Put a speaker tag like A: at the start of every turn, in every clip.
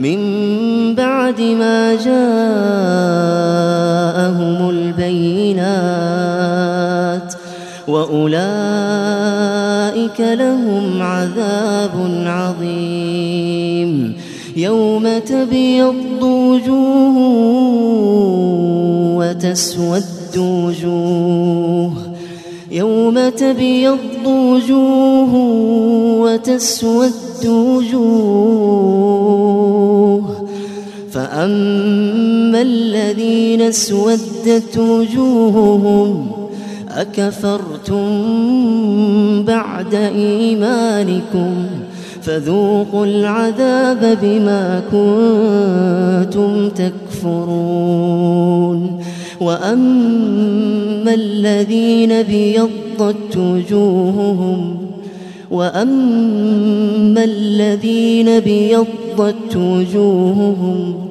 A: من بعد ما جاءهم البينات وأولئك لهم عذاب عظيم. يوم تبيض وجوه وتسود وجوه. يوم تبيض وجوه وتسود وجوه فأما الذين اسودت وجوههم أكفرتم بعد إيمانكم فذوقوا العذاب بما كنتم تكفرون وأما الذين بيضت وجوههم وأما الذين بيضت وجوههم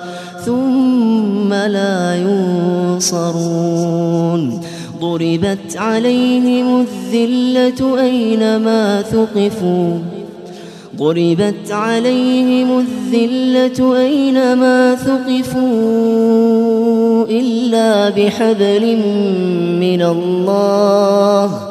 A: ثم لا ينصرون. ضربت عليهم الذلة أينما ثقفوا. ضربت عليهم الذلة أينما ثقفوا إلا بحبل من الله.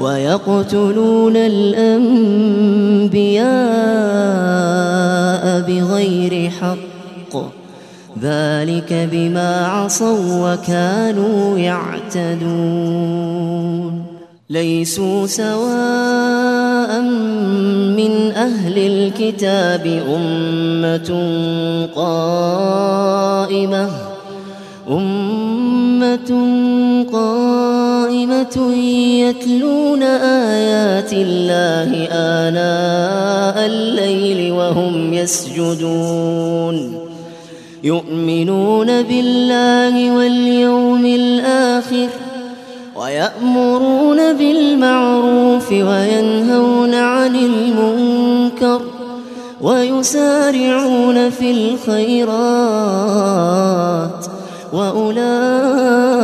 A: ويقتلون الأنبياء بغير حق. ذلك بما عصوا وكانوا يعتدون. ليسوا سواء من أهل الكتاب أمة قائمة. أمة يتلون آيات الله آناء الليل وهم يسجدون. يؤمنون بالله واليوم الآخر ويأمرون بالمعروف وينهون عن المنكر ويسارعون في الخيرات وأولئك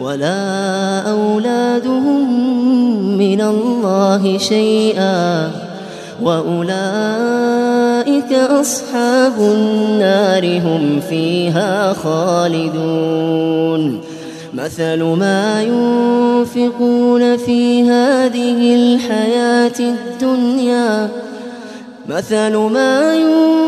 A: ولا أولادهم من الله شيئا وأولئك أصحاب النار هم فيها خالدون. مثل ما ينفقون في هذه الحياة الدنيا مثل ما ينفقون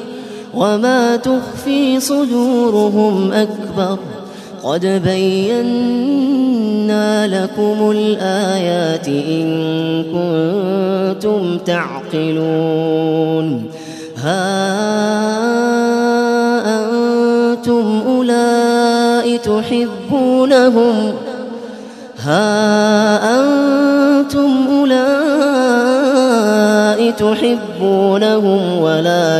A: وما تخفي صدورهم أكبر قد بينا لكم الآيات إن كنتم تعقلون ها أنتم أولئك تحبونهم ها أنتم أولئك تحبونهم ولا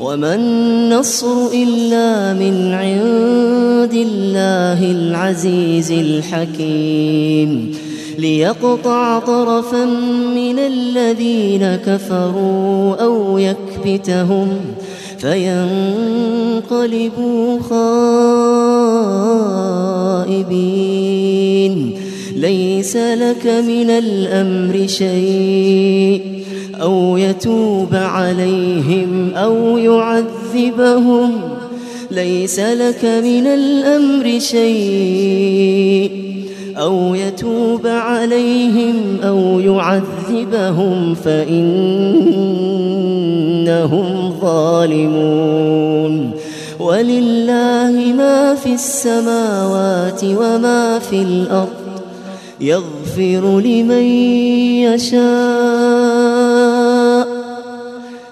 A: وما النصر إلا من عند الله العزيز الحكيم. ليقطع طرفا من الذين كفروا أو يكبتهم فينقلبوا خائبين. ليس لك من الأمر شيء أو يتوب عليهم أو يعذبهم ليس لك من الأمر شيء. أو يتوب عليهم أو يعذبهم فإنهم ظالمون. ولله ما في السماوات وما في الأرض يغفر لمن يشاء.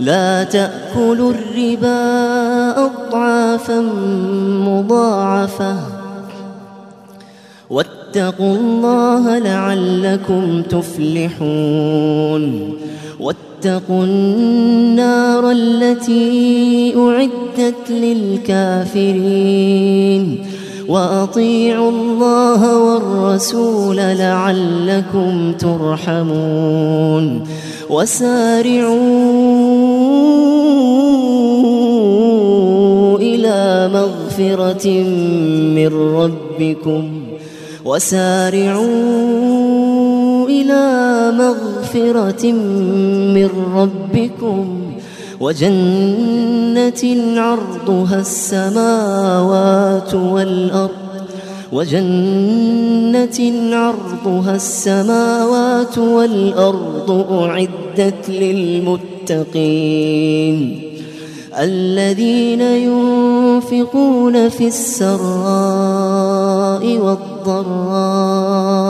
A: لا تأكلوا الربا أضعافا مضاعفة. واتقوا الله لعلكم تفلحون. واتقوا النار التي أعدت للكافرين. وأطيعوا الله والرسول لعلكم ترحمون. وسارعوا إلى مغفرة من ربكم. وسارعوا إلى مغفرة من ربكم. وجنة عرضها السماوات والأرض وجنة عرضها السماوات والأرض أعدت للمتقين. الذين ينفقون في السراء والضراء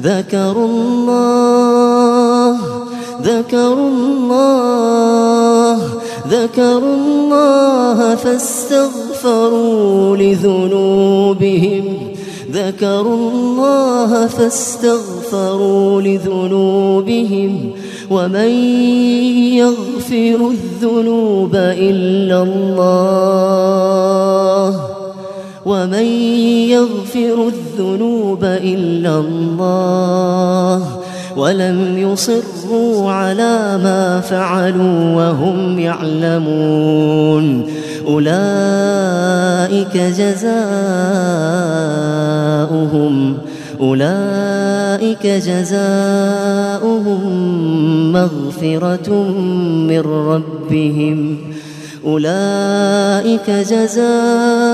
A: ذكروا الله ذكروا الله ذكروا الله فاستغفروا لذنوبهم. ذكروا الله فاستغفروا لذنوبهم. ومن يغفر الذنوب إلا الله ومن يغفر الذنوب إلا الله ولم يصروا على ما فعلوا وهم يعلمون أولئك جزاؤهم أولئك جزاؤهم مغفرة من ربهم أولئك جزاؤهم